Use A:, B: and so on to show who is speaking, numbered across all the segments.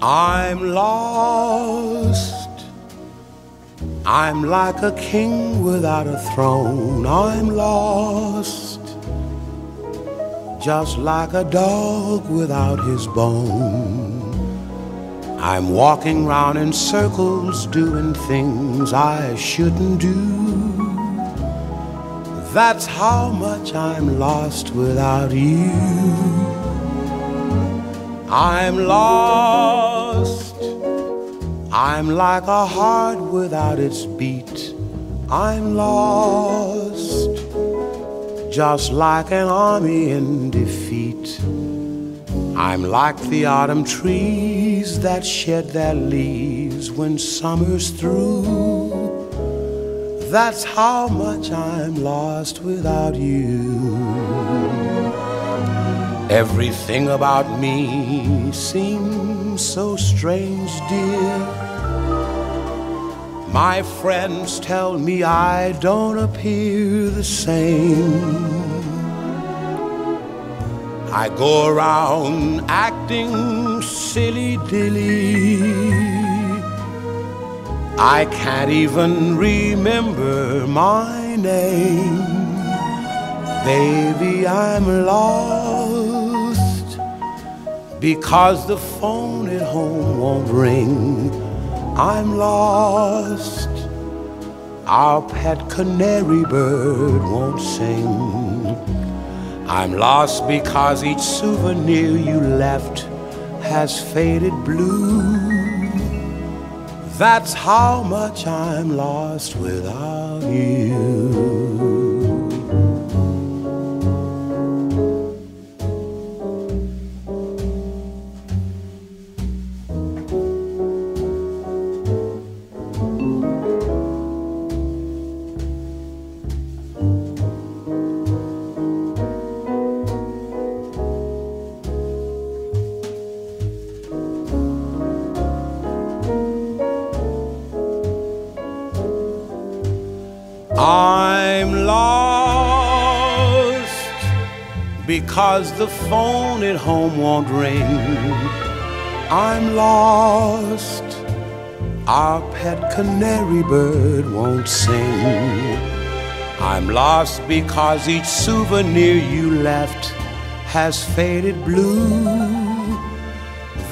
A: I'm lost. I'm like a king without a throne. I'm lost. Just like a dog without his bone. I'm walking round in circles doing things I shouldn't do. That's how much I'm lost without you. I'm lost. I'm like a heart without its beat. I'm lost. Just like an army in defeat. I'm like the autumn trees that shed their leaves when summer's through. That's how much I'm lost without you. Everything about me seems so strange, dear. My friends tell me I don't appear the same. I go around acting silly dilly. I can't even remember my name. Baby, I'm lost because the phone at home won't ring. I'm lost. Our pet canary bird won't sing. I'm lost because each souvenir you left has faded blue. That's how much I'm lost without you. Because the phone at home won't ring. I'm lost. Our pet canary bird won't sing. I'm lost because each souvenir you left has faded blue.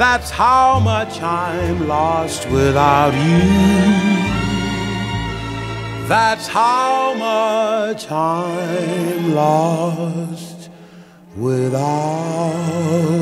A: That's how much I'm lost without you. That's how much I'm lost without